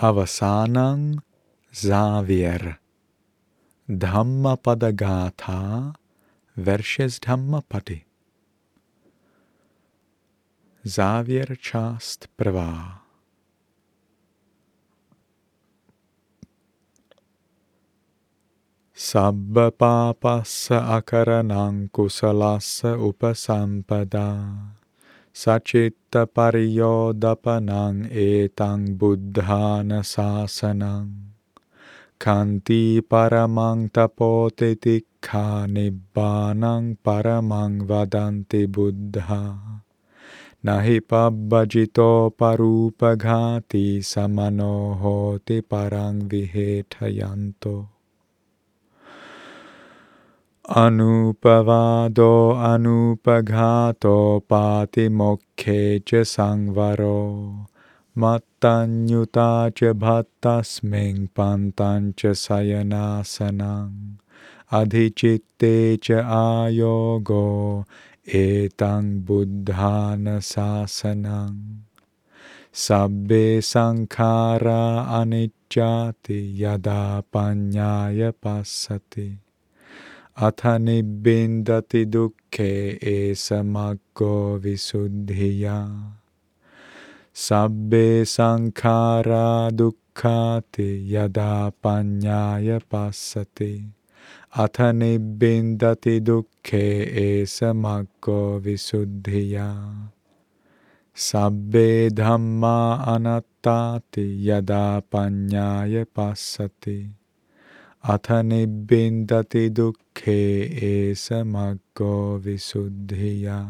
Avasanang Xavier Dhammapada verses Dhammapati Závěr část prvá Sabba papassa akaranang kusalassa upasampada Sachitta pariyodapanang etang buddhana sasanang Kanti paramang tapote tikha nibbanang paramang vadanti buddha Nahi pabbajito parupaghati samano Anupavado anupaghato patimokkhe cha sangvaro Mattanyuta cha bhattasming pantancha sayanasanang Adhichitte cha ayogo etang buddhana sasanang Sabbe sankhara anicchati yada panyaya passati අතනිබ්බෙන්දති දුක්ඛේ ඒ සමක්කෝ විසුද්ධියා। සබ්බේ සංඛාරා දුක්ඛාති යදා පඤ්ඤාය පස්සති। අතනිබ්බෙන්දති දුක්ඛේ ඒ සමක්කෝ විසුද්ධියා। සබ්බේ ධම්මා අනත්තාති යදා පඤ්ඤාය පස්සති। अथ निबिंदति दुखे S मग्गो विशुद्धिया।